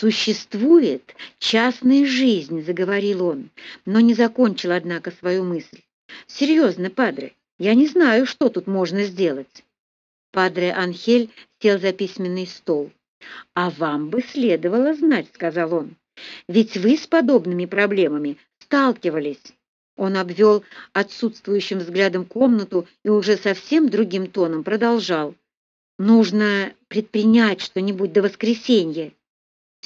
«Существует частная жизнь», — заговорил он, но не закончил, однако, свою мысль. «Серьезно, падре, я не знаю, что тут можно сделать». Падре Анхель сел за письменный стол. «А вам бы следовало знать», — сказал он. «Ведь вы с подобными проблемами сталкивались». Он обвел отсутствующим взглядом комнату и уже совсем другим тоном продолжал. «Нужно предпринять что-нибудь до воскресенья».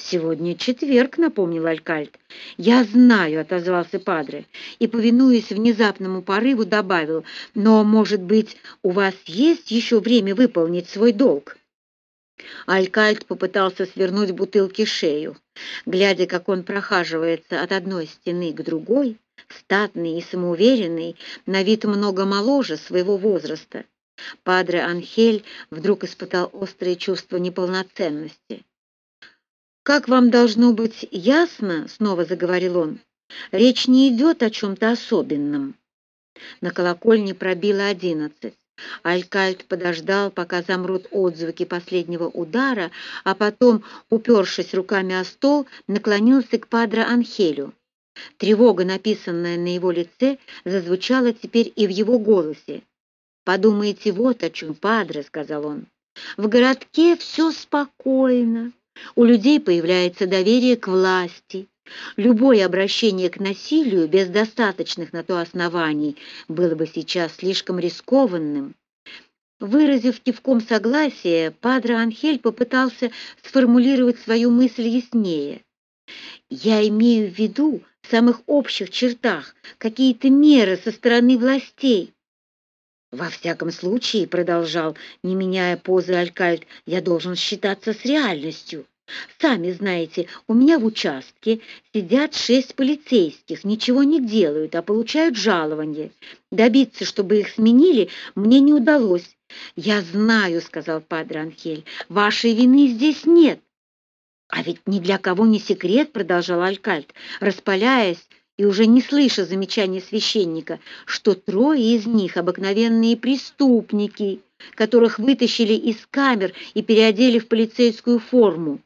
«Сегодня четверг», — напомнил Алькальд. «Я знаю», — отозвался Падре, и, повинуясь внезапному порыву, добавил, «но, может быть, у вас есть еще время выполнить свой долг?» Алькальд попытался свернуть бутылки шею. Глядя, как он прохаживается от одной стены к другой, статный и самоуверенный, на вид много моложе своего возраста, Падре Анхель вдруг испытал острое чувство неполноценности. «Как вам должно быть ясно, — снова заговорил он, — речь не идет о чем-то особенном». На колокольне пробило одиннадцать. Алькальд подождал, пока замрут отзвуки последнего удара, а потом, упершись руками о стол, наклонился к падре Анхелю. Тревога, написанная на его лице, зазвучала теперь и в его голосе. «Подумайте вот о чем, падре», — сказал он. «В городке все спокойно. У людей появляется доверие к власти. Любое обращение к насилию без достаточных на то оснований было бы сейчас слишком рискованным. Выразив кивком согласия, Падре Анхель попытался сформулировать свою мысль яснее. «Я имею в виду в самых общих чертах какие-то меры со стороны властей». «Во всяком случае», — продолжал, не меняя позы Алькальд, — «я должен считаться с реальностью. Сами знаете, у меня в участке сидят шесть полицейских, ничего не делают, а получают жалование. Добиться, чтобы их сменили, мне не удалось. «Я знаю», — сказал Падре Анхель, — «вашей вины здесь нет». «А ведь ни для кого не секрет», — продолжал Алькальд, распаляясь и уже не слыша замечания священника, что трое из них — обыкновенные преступники, которых вытащили из камер и переодели в полицейскую форму.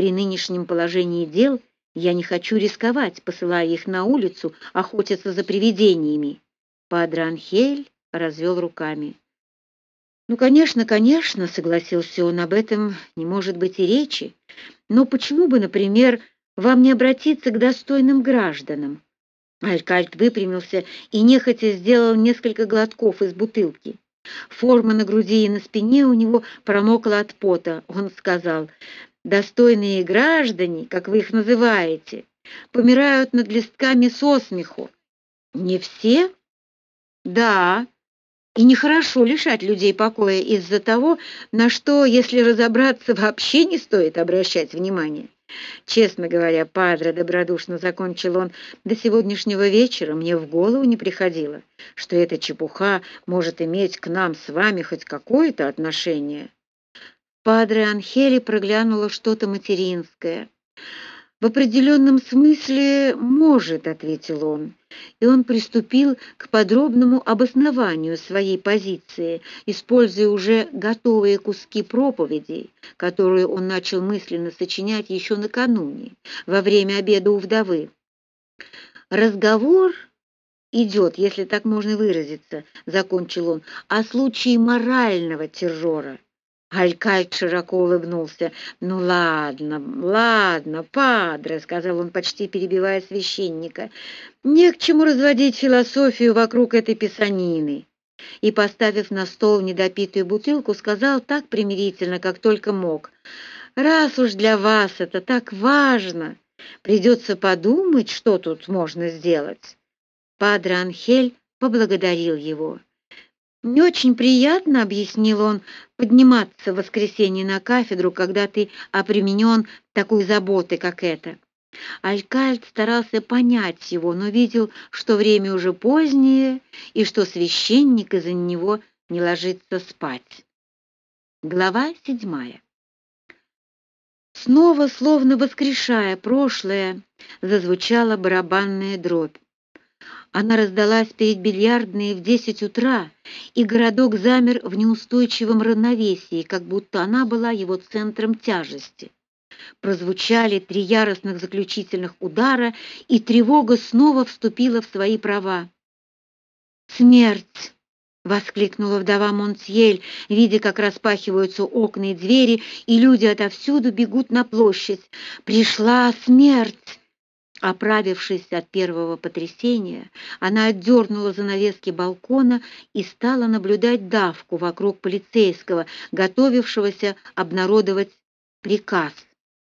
При нынешнем положении дел я не хочу рисковать, посылая их на улицу охотиться за привидениями. Падре Анхель развел руками. «Ну, конечно, конечно», — согласился он, — «об этом не может быть и речи. Но почему бы, например, вам не обратиться к достойным гражданам?» Алькальт выпрямился и нехотя сделал несколько глотков из бутылки. Форма на груди и на спине у него промокла от пота. Он сказал, «Достойные граждане, как вы их называете, помирают над листками со смеху». «Не все?» «Да, и нехорошо лишать людей покоя из-за того, на что, если разобраться, вообще не стоит обращать внимание. Честно говоря, падре, добродушно закончил он, до сегодняшнего вечера мне в голову не приходило, что эта чепуха может иметь к нам с вами хоть какое-то отношение. Падре Анхели проглянуло что-то материнское. «В определенном смысле может», — ответил он, и он приступил к подробному обоснованию своей позиции, используя уже готовые куски проповедей, которые он начал мысленно сочинять еще накануне, во время обеда у вдовы. «Разговор идет, если так можно выразиться», — закончил он, — «о случае морального террора». Алькальд широко улыбнулся. «Ну ладно, ладно, падре», — сказал он, почти перебивая священника. «Не к чему разводить философию вокруг этой писанины». И, поставив на стол недопитую бутылку, сказал так примирительно, как только мог. «Раз уж для вас это так важно, придется подумать, что тут можно сделать». Падре Анхель поблагодарил его. «Не очень приятно, — объяснил он, — подниматься в воскресенье на кафедру, когда ты опременен такой заботой, как эта». Алькальд старался понять его, но видел, что время уже позднее и что священник из-за него не ложится спать. Глава седьмая. Снова, словно воскрешая прошлое, зазвучала барабанная дробь. Она раздалась перед бильярдной в десять утра, и городок замер в неустойчивом равновесии, как будто она была его центром тяжести. Прозвучали три яростных заключительных удара, и тревога снова вступила в свои права. «Смерть!» — воскликнула вдова Монтьель, видя, как распахиваются окна и двери, и люди отовсюду бегут на площадь. «Пришла смерть!» Оправившись от первого потрясения, она отдернула занавески балкона и стала наблюдать давку вокруг полицейского, готовившегося обнародовать приказ.